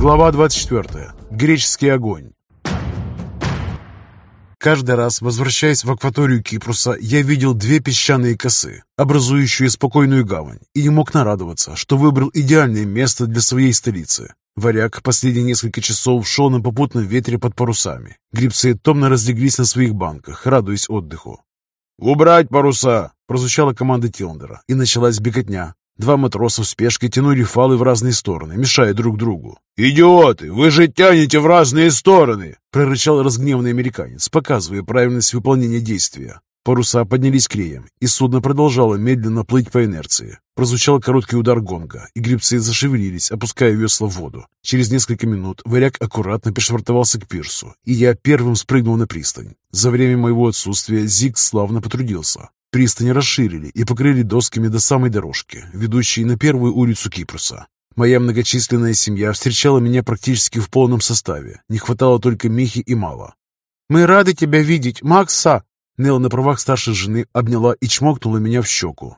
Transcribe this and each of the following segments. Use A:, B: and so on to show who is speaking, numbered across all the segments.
A: Глава 24. Греческий огонь. Каждый раз, возвращаясь в акваторию Кипруса, я видел две песчаные косы, образующие спокойную гавань, и не мог нарадоваться, что выбрал идеальное место для своей столицы. Варяг последние несколько часов шел на попутном ветре под парусами. Грибцы томно разлеглись на своих банках, радуясь отдыху.
B: «Убрать паруса!»
A: – прозвучала команда Тиллендера, и началась беготня. Два матроса в спешке тянули фалы в разные стороны, мешая друг другу.
B: «Идиоты! Вы же тянете в разные стороны!»
A: — прорычал разгневанный американец, показывая правильность выполнения действия. Паруса поднялись креем, и судно продолжало медленно плыть по инерции. Прозвучал короткий удар гонга, и грибцы зашевелились, опуская весла в воду. Через несколько минут варяг аккуратно пришвартовался к пирсу, и я первым спрыгнул на пристань. За время моего отсутствия Зиг славно потрудился. Пристань расширили и покрыли досками до самой дорожки, ведущей на первую улицу Кипруса. Моя многочисленная семья встречала меня практически в полном составе. Не хватало только Михи и Мала. «Мы рады тебя видеть, Макса!» Нелла на правах старшей жены обняла и чмокнула меня в щеку.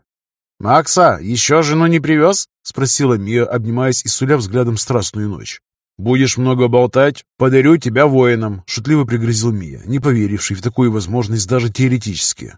B: «Макса, еще жену не привез?»
A: — спросила Мия, обнимаясь и суля взглядом страстную ночь.
B: «Будешь много болтать? Подарю тебя воинам!»
A: — шутливо пригрозил Мия, не поверивший в такую возможность даже теоретически.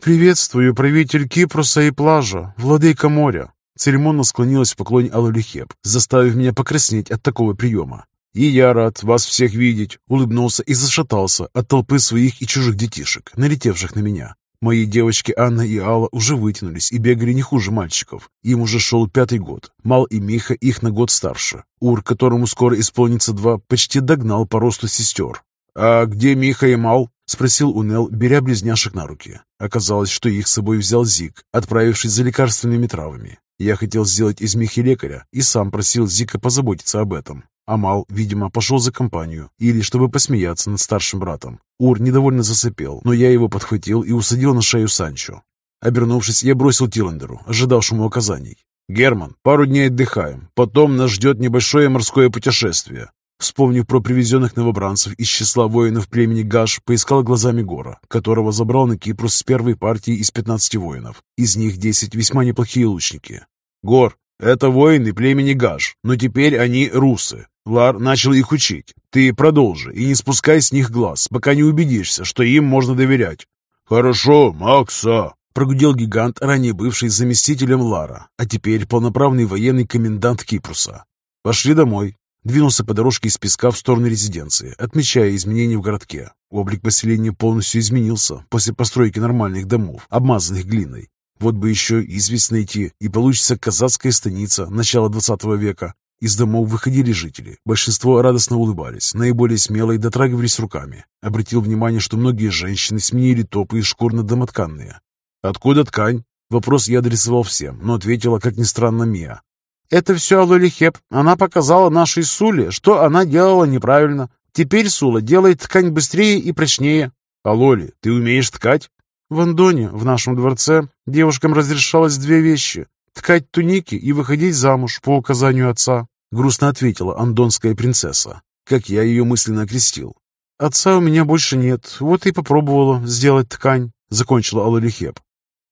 A: «Приветствую, правитель Кипруса и плажа, владыка моря!» Церемонно склонилась в поклоне Алулихеп, заставив меня покраснеть от такого приема.
B: «И я рад вас всех видеть!»
A: Улыбнулся и зашатался от толпы своих и чужих детишек, налетевших на меня. Мои девочки Анна и Алла уже вытянулись и бегали не хуже мальчиков. Им уже шел пятый год. Мал и Миха их на год старше. Ур, которому скоро исполнится два, почти догнал по росту сестер.
B: «А где Миха и Мал?»
A: — спросил Унел, беря близняшек на руки. Оказалось, что их с собой взял Зик, отправившись за лекарственными травами. Я хотел сделать из Михи лекаря и сам просил Зика позаботиться об этом. Амал, видимо, пошел за компанию, или чтобы посмеяться над старшим братом. Ур недовольно засыпел, но я его подхватил и усадил на шею Санчо. Обернувшись, я бросил Тиландеру, ожидавшему указаний. «Герман, пару дней отдыхаем, потом нас ждет небольшое морское путешествие. Вспомнив про привезенных новобранцев из числа воинов племени Гаш, поискал глазами Гора, которого забрал на Кипрус с первой партии из 15 воинов. Из них 10 весьма неплохие лучники. «Гор, это воины племени Гаш, но теперь они русы. Лар начал их учить. Ты продолжи и не спускай с них глаз, пока не убедишься, что им можно доверять».
B: «Хорошо, Макса»,
A: прогудел гигант, ранее бывший заместителем Лара, а теперь полноправный военный комендант Кипруса. «Пошли домой. Двинулся по дорожке из песка в сторону резиденции, отмечая изменения в городке. Облик поселения полностью изменился после постройки нормальных домов, обмазанных глиной. Вот бы еще известь найти, и получится казацкая станица начала 20 века. Из домов выходили жители. Большинство радостно улыбались, наиболее смелые дотрагивались руками. Обратил внимание, что многие женщины сменили топы из шкур на домотканные. «Откуда ткань?» Вопрос я адресовал всем, но ответила, как ни странно, Мия.
C: Это все Алоли Хеп. Она показала нашей Суле, что она делала неправильно. Теперь Сула делает ткань быстрее и прочнее.
A: Алоли, ты умеешь ткать?
C: В Андоне, в нашем дворце, девушкам разрешалось две вещи. Ткать туники и выходить замуж по указанию отца.
A: Грустно ответила андонская принцесса, как я ее мысленно окрестил.
C: Отца у меня больше нет, вот и попробовала сделать ткань, закончила Алолихеп.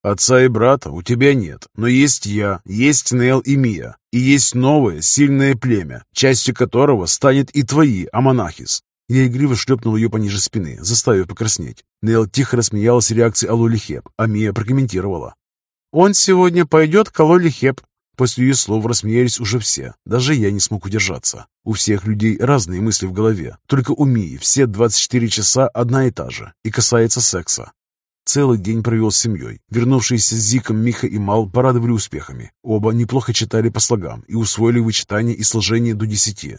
A: Отца и брата у тебя нет, но есть я, есть Нел и Мия, и есть новое, сильное племя, частью которого станет и твои, Аманахис. Я игриво шлепнул ее пониже спины, заставив покраснеть. Нел тихо рассмеялась реакцией Алоли Хеп, а Мия прокомментировала.
C: «Он сегодня пойдет к Алоли Хеп».
A: После ее слов рассмеялись уже все. Даже я не смог удержаться. У всех людей разные мысли в голове. Только у Мии все 24 часа одна и та же. И касается секса. Целый день провел с семьей. Вернувшиеся с Зиком Миха и Мал порадовали успехами. Оба неплохо читали по слогам и усвоили вычитание и сложение до десяти.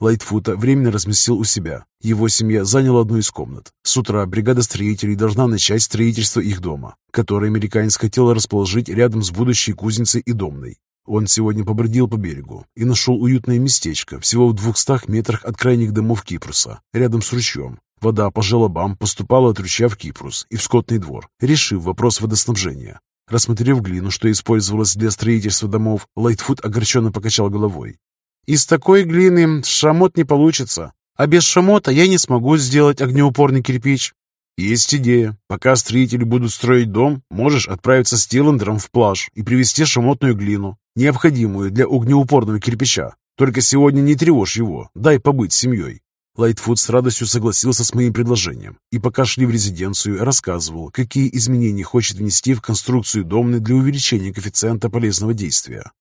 A: Лайтфута временно разместил у себя. Его семья заняла одну из комнат. С утра бригада строителей должна начать строительство их дома, который американец хотел расположить рядом с будущей кузницей и домной. Он сегодня побродил по берегу и нашел уютное местечко всего в двухстах метрах от крайних домов Кипруса, рядом с ручьем, Вода по желобам поступала от ручья в Кипрус и в скотный двор, решив вопрос водоснабжения. Рассмотрев глину, что использовалась для строительства домов, Лайтфуд огорченно покачал головой.
C: «Из такой глины шамот не получится, а без шамота я не смогу сделать огнеупорный кирпич».
A: «Есть идея. Пока строители будут строить дом, можешь отправиться с Тиландером в плаж и привезти шамотную глину, необходимую для огнеупорного кирпича. Только сегодня не тревожь его, дай побыть семьей». Лайтфуд с радостью согласился с моим предложением и пока шли в резиденцию, рассказывал, какие изменения хочет внести в конструкцию домны для увеличения коэффициента полезного действия.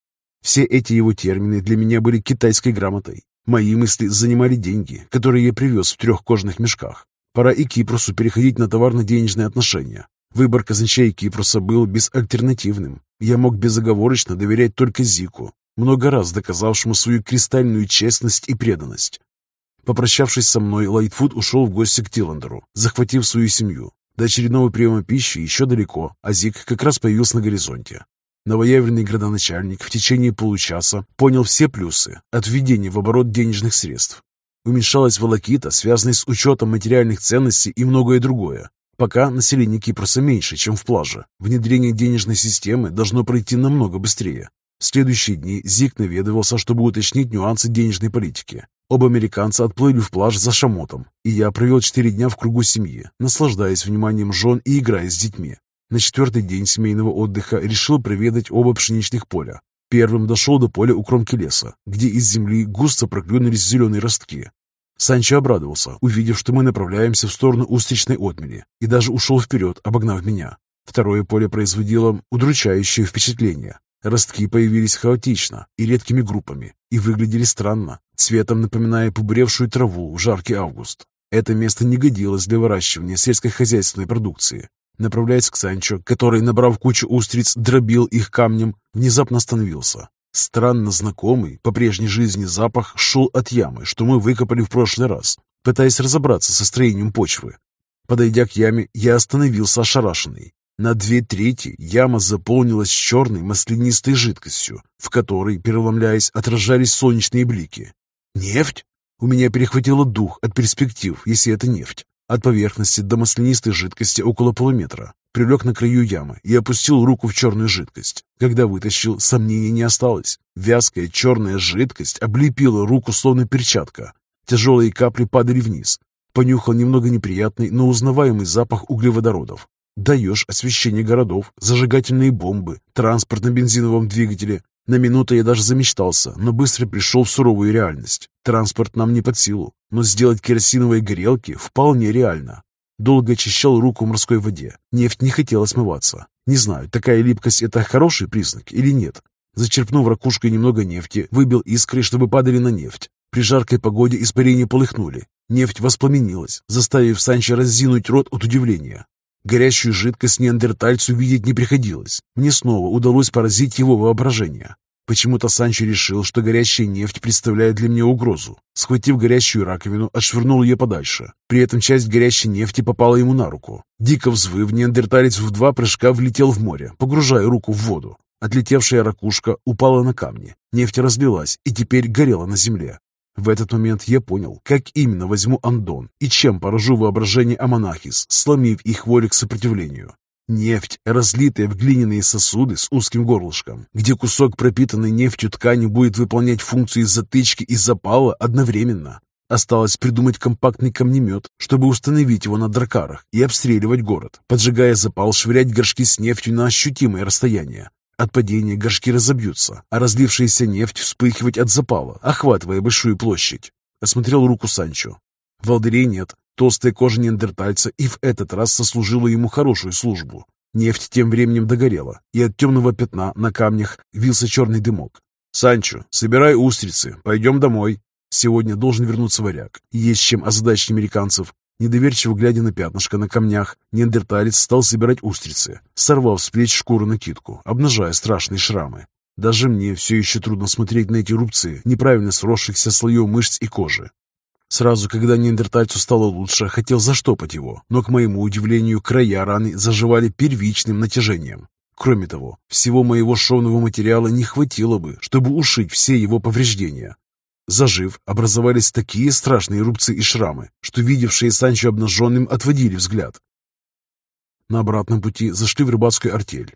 A: Все эти его термины для меня были китайской грамотой. Мои мысли занимали деньги, которые я привез в трех кожаных мешках. Пора и Кипрусу переходить на товарно-денежные отношения. Выбор казначей Кипруса был безальтернативным. Я мог безоговорочно доверять только Зику, много раз доказавшему свою кристальную честность и преданность. Попрощавшись со мной, Лайтфуд ушел в гости к Тиландеру, захватив свою семью. До очередного приема пищи еще далеко, а Зик как раз появился на горизонте. Новоявленный градоначальник в течение получаса понял все плюсы от введения в оборот денежных средств. Уменьшалась волокита, связанная с учетом материальных ценностей и многое другое. Пока население Кипроса меньше, чем в плаже, внедрение денежной системы должно пройти намного быстрее. В следующие дни Зик наведывался, чтобы уточнить нюансы денежной политики. Оба американца отплыли в плаж за шамотом, и я провел четыре дня в кругу семьи, наслаждаясь вниманием жен и играя с детьми. На четвертый день семейного отдыха решил проведать оба пшеничных поля. Первым дошел до поля у кромки леса, где из земли густо проклюнулись зеленые ростки. Санчо обрадовался, увидев, что мы направляемся в сторону устричной отмели, и даже ушел вперед, обогнав меня. Второе поле производило удручающее впечатление. Ростки появились хаотично и редкими группами и выглядели странно, цветом напоминая побуревшую траву в жаркий август. Это место не годилось для выращивания сельскохозяйственной продукции. Направляясь к Санчо, который, набрав кучу устриц, дробил их камнем, внезапно остановился. Странно знакомый по прежней жизни запах шел от ямы, что мы выкопали в прошлый раз, пытаясь разобраться со строением почвы. Подойдя к яме, я остановился ошарашенный. На две трети яма заполнилась черной маслянистой жидкостью, в которой, переломляясь, отражались солнечные блики. «Нефть?» У меня перехватило дух от перспектив, если это нефть. От поверхности до маслянистой жидкости около полуметра. Прилег на краю ямы и опустил руку в черную жидкость. Когда вытащил, сомнений не осталось. Вязкая черная жидкость облепила руку словно перчатка. Тяжелые капли падали вниз. Понюхал немного неприятный, но узнаваемый запах углеводородов. Даешь освещение городов, зажигательные бомбы, транспорт на бензиновом двигателе. На минуту я даже замечтался, но быстро пришел в суровую реальность. Транспорт нам не под силу, но сделать керосиновые горелки вполне реально. Долго очищал руку в морской воде. Нефть не хотела смываться. Не знаю, такая липкость – это хороший признак или нет. Зачерпнув ракушкой немного нефти, выбил искры, чтобы падали на нефть. При жаркой погоде испарения полыхнули. Нефть воспламенилась, заставив Санчо разинуть рот от удивления. Горящую жидкость неандертальцу видеть не приходилось. Мне снова удалось поразить его воображение. Почему-то Санчо решил, что горящая нефть представляет для меня угрозу. Схватив горящую раковину, отшвырнул ее подальше. При этом часть горящей нефти попала ему на руку. Дико взвыв, неандерталец в два прыжка влетел в море, погружая руку в воду. Отлетевшая ракушка упала на камни. Нефть разлилась и теперь горела на земле. В этот момент я понял, как именно возьму Андон и чем поражу воображение Амонахис, сломив их волю к сопротивлению. Нефть, разлитая в глиняные сосуды с узким горлышком, где кусок пропитанной нефтью ткани будет выполнять функции затычки и запала одновременно. Осталось придумать компактный камнемет, чтобы установить его на дракарах и обстреливать город, поджигая запал, швырять горшки с нефтью на ощутимое расстояние. От падения горшки разобьются, а разлившаяся нефть вспыхивать от запала, охватывая большую площадь. Осмотрел руку Санчо. Волдырей нет, толстая кожа неандертальца и в этот раз сослужила ему хорошую службу. Нефть тем временем догорела, и от темного пятна на камнях вился черный дымок. «Санчо, собирай устрицы, пойдем домой. Сегодня должен вернуться варяг. Есть чем озадачить американцев. Недоверчиво глядя на пятнышко на камнях, неандерталец стал собирать устрицы, сорвав с плеч шкуру накидку, обнажая страшные шрамы. Даже мне все еще трудно смотреть на эти рубцы, неправильно сросшихся слоев мышц и кожи. Сразу, когда неандертальцу стало лучше, хотел заштопать его, но, к моему удивлению, края раны заживали первичным натяжением. Кроме того, всего моего шовного материала не хватило бы, чтобы ушить все его повреждения. Зажив, образовались такие страшные рубцы и шрамы, что видевшие Санчо обнаженным отводили взгляд. На обратном пути зашли в рыбацкую артель.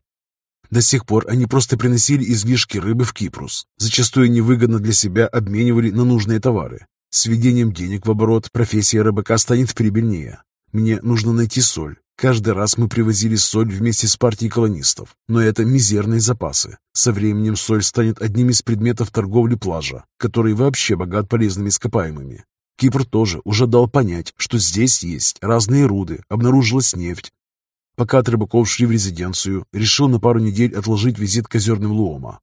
A: До сих пор они просто приносили излишки рыбы в Кипрус, зачастую невыгодно для себя обменивали на нужные товары. С введением денег в оборот профессия рыбака станет прибыльнее. Мне нужно найти соль, Каждый раз мы привозили соль вместе с партией колонистов, но это мизерные запасы. Со временем соль станет одним из предметов торговли плажа, который вообще богат полезными ископаемыми. Кипр тоже уже дал понять, что здесь есть разные руды, обнаружилась нефть. Пока от рыбаков шли в резиденцию, решил на пару недель отложить визит к озерным Луома.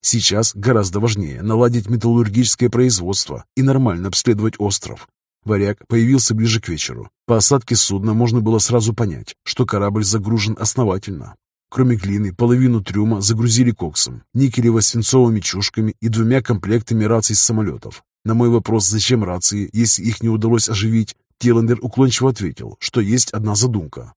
A: Сейчас гораздо важнее наладить металлургическое производство и нормально обследовать остров, Варяг появился ближе к вечеру. По осадке судна можно было сразу понять, что корабль загружен основательно. Кроме глины, половину трюма загрузили коксом, никелево-свинцовыми чушками и двумя комплектами раций с самолетов. На мой вопрос, зачем рации, если их не удалось оживить, Тиллендер уклончиво ответил, что есть одна задумка.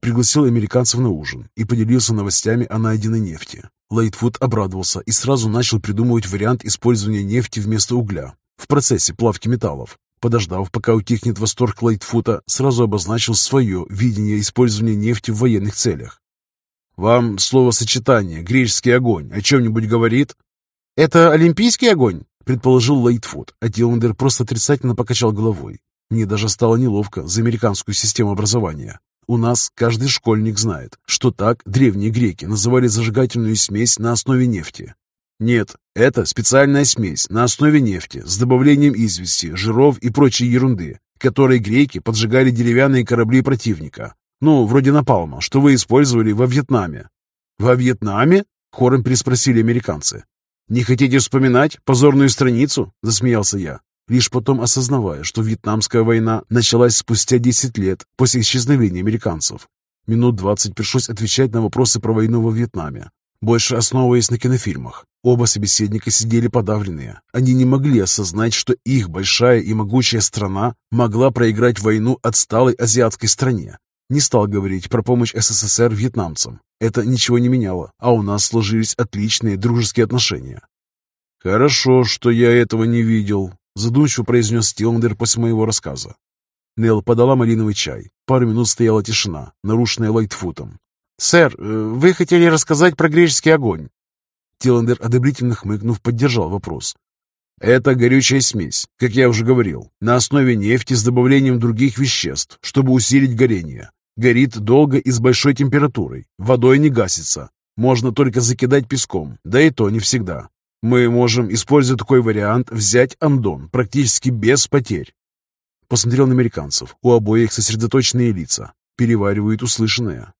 A: Пригласил американцев на ужин и поделился новостями о найденной нефти. Лайтфуд обрадовался и сразу начал придумывать вариант использования нефти вместо угля в процессе плавки металлов. Подождав, пока утихнет восторг Лайтфута, сразу обозначил свое видение использования нефти в военных целях. «Вам словосочетание «греческий огонь» о чем-нибудь говорит?»
C: «Это олимпийский огонь?» — предположил Лайтфут, а Тиллендер просто отрицательно покачал головой. Мне даже стало неловко за американскую систему образования. У нас каждый школьник знает, что так древние греки называли зажигательную смесь на основе нефти.
A: Нет, это специальная смесь на основе нефти с добавлением извести, жиров и прочей ерунды, которой греки поджигали деревянные корабли противника. Ну, вроде напалма, что вы использовали во Вьетнаме.
C: Во Вьетнаме? Хором переспросили американцы. «Не хотите вспоминать позорную страницу?» – засмеялся я, лишь потом осознавая, что Вьетнамская война началась спустя 10 лет после исчезновения американцев. Минут 20 пришлось отвечать на вопросы про войну во Вьетнаме, больше основываясь на кинофильмах. Оба собеседника сидели подавленные. Они не могли осознать, что их большая и могучая страна могла проиграть войну отсталой азиатской стране. Не стал говорить про помощь СССР вьетнамцам. Это ничего не меняло, а у нас сложились отличные дружеские отношения.
A: «Хорошо, что я этого не видел», — задумчиво произнес Стиландер после моего рассказа.
C: Нелл подала малиновый чай. Пару минут стояла тишина, нарушенная Лайтфутом. «Сэр, э, вы хотели рассказать про греческий огонь?»
A: Тиллендер, одобрительно хмыкнув, поддержал вопрос. Это горючая смесь, как я уже говорил, на основе нефти с добавлением других веществ, чтобы усилить горение. Горит долго и с большой температурой, водой не гасится. Можно только закидать песком, да и то не всегда. Мы можем, используя такой вариант, взять Андон практически без потерь.
C: Посмотрел на американцев. У обоих сосредоточенные лица. Переваривают услышанное.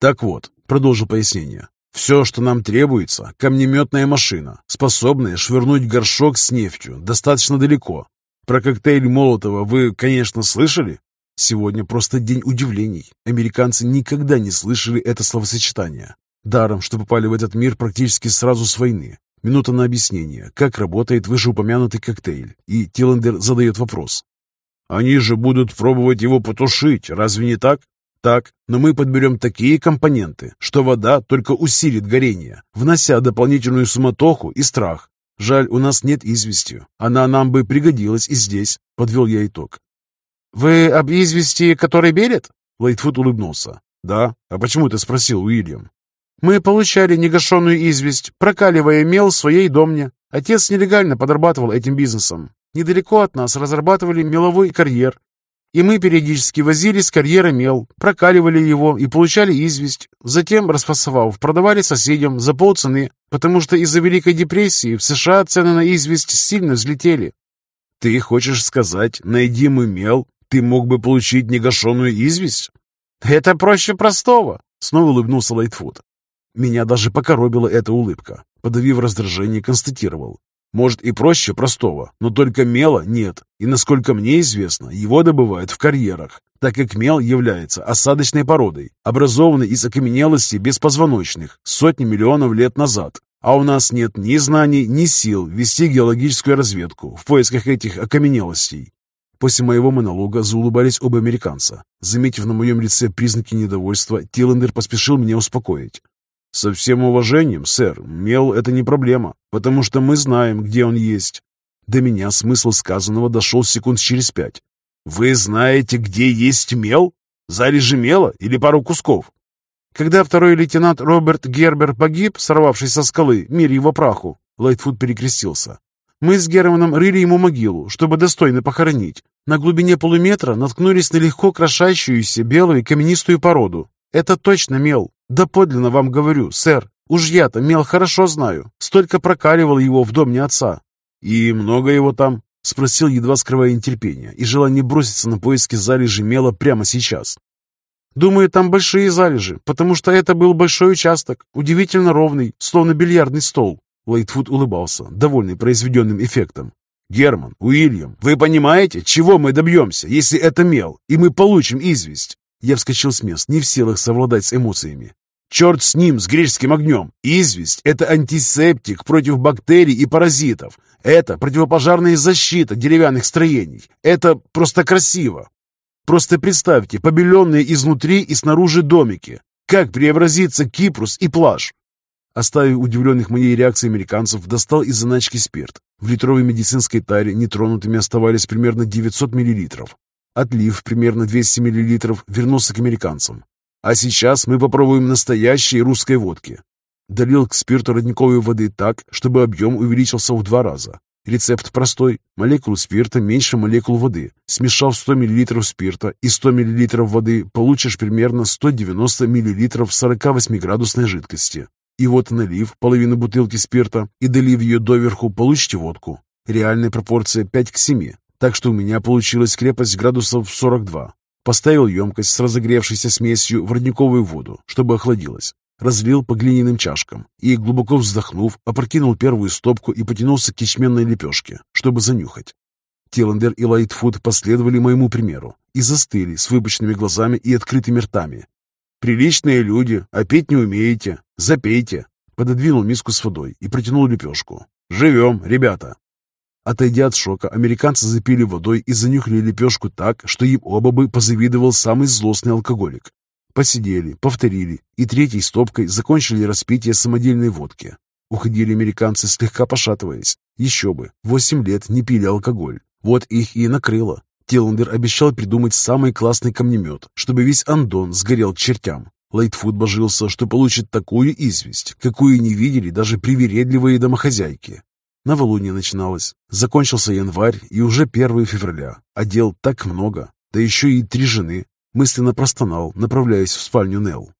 A: Так вот, продолжу пояснение. Все, что нам требуется, камнеметная машина, способная швырнуть горшок с нефтью достаточно далеко. Про коктейль Молотова вы, конечно, слышали? Сегодня просто день удивлений. Американцы никогда не слышали это словосочетание. Даром, что попали в этот мир практически сразу с войны. Минута на объяснение, как работает вышеупомянутый коктейль, и Тиллендер задает вопрос. «Они же будут пробовать его потушить, разве не так?» Так, но мы подберем такие компоненты, что вода только усилит горение, внося дополнительную суматоху и страх. Жаль, у нас нет извести. Она нам бы пригодилась и здесь, подвел я итог.
C: «Вы об извести, который берет?»
A: Лайтфуд улыбнулся. «Да? А почему ты спросил, Уильям?»
C: «Мы получали негашенную известь, прокаливая мел в своей домне. Отец нелегально подрабатывал этим бизнесом. Недалеко от нас разрабатывали меловой карьер, и мы периодически возили с карьера мел, прокаливали его и получали известь. Затем, расфасовав, продавали соседям за полцены, потому что из-за Великой депрессии в США цены на известь сильно взлетели.
A: «Ты хочешь сказать, найди мы мел, ты мог бы получить негашенную известь?»
C: «Это проще простого», — снова улыбнулся Лайтфуд.
A: Меня даже покоробила эта улыбка. Подавив раздражение, констатировал. Может и проще простого, но только мела нет, и, насколько мне известно, его добывают в карьерах, так как мел является осадочной породой, образованной из окаменелостей беспозвоночных сотни миллионов лет назад. А у нас нет ни знаний, ни сил вести геологическую разведку в поисках этих окаменелостей. После моего монолога заулыбались оба американца. Заметив на моем лице признаки недовольства, Тиллендер поспешил меня успокоить. «Со всем уважением, сэр, мел — это не проблема, потому что мы знаем, где он есть». До меня смысл сказанного дошел секунд через пять. «Вы знаете, где есть мел? Залежи мела или пару кусков?»
C: Когда второй лейтенант Роберт Гербер погиб, сорвавшись со скалы, мир его праху, Лайтфуд перекрестился. Мы с Германом рыли ему могилу, чтобы достойно похоронить. На глубине полуметра наткнулись на легко крошащуюся белую каменистую породу. Это точно мел. Да подлинно вам говорю, сэр. Уж я-то мел хорошо знаю. Столько прокаливал его в доме отца.
A: И много его там? Спросил, едва скрывая нетерпение и желание броситься на поиски залежи мела прямо сейчас.
C: Думаю, там большие залежи, потому что это был большой участок, удивительно ровный, словно бильярдный стол.
A: Лайтфуд улыбался, довольный произведенным эффектом. «Герман, Уильям, вы понимаете, чего мы добьемся, если это мел, и мы получим известь?» Я вскочил с мест, не в силах совладать с эмоциями. «Черт с ним, с греческим огнем! Известь – это антисептик против бактерий и паразитов. Это противопожарная защита деревянных строений. Это просто красиво. Просто представьте побеленные изнутри и снаружи домики. Как преобразится Кипрус и плаж. Оставив удивленных моей реакцией американцев, достал из заначки спирт. В литровой медицинской таре нетронутыми оставались примерно 900 мл. Отлив примерно 200 мл вернулся к американцам. А сейчас мы попробуем настоящей русской водки. Долил к спирту родниковой воды так, чтобы объем увеличился в два раза. Рецепт простой. Молекулу спирта меньше молекул воды. Смешав 100 мл спирта и 100 мл воды, получишь примерно 190 мл 48-градусной жидкости. И вот налив половину бутылки спирта и долив ее доверху, получите водку. Реальная пропорция 5 к 7, так что у меня получилась крепость градусов 42. Поставил емкость с разогревшейся смесью в родниковую воду, чтобы охладилась разлил по глиняным чашкам и, глубоко вздохнув, опрокинул первую стопку и потянулся к ячменной лепешке, чтобы занюхать. Тиллендер и Лайтфуд последовали моему примеру и застыли с выпученными глазами и открытыми ртами. «Приличные люди, а пить не умеете. Запейте!» Пододвинул миску с водой и протянул лепешку. «Живем, ребята!» Отойдя от шока, американцы запили водой и занюхали лепешку так, что им оба бы позавидовал самый злостный алкоголик. Посидели, повторили и третьей стопкой закончили распитие самодельной водки. Уходили американцы, слегка пошатываясь. Еще бы, восемь лет не пили алкоголь. Вот их и накрыло. Тиллендер обещал придумать самый классный камнемет, чтобы весь Андон сгорел к чертям. Лайтфуд божился, что получит такую известь, какую не видели даже привередливые домохозяйки. Новолуние начиналось. Закончился январь и уже 1 февраля. А дел так много. Да еще и три жены. Мысленно простонал, направляясь в спальню Нелл.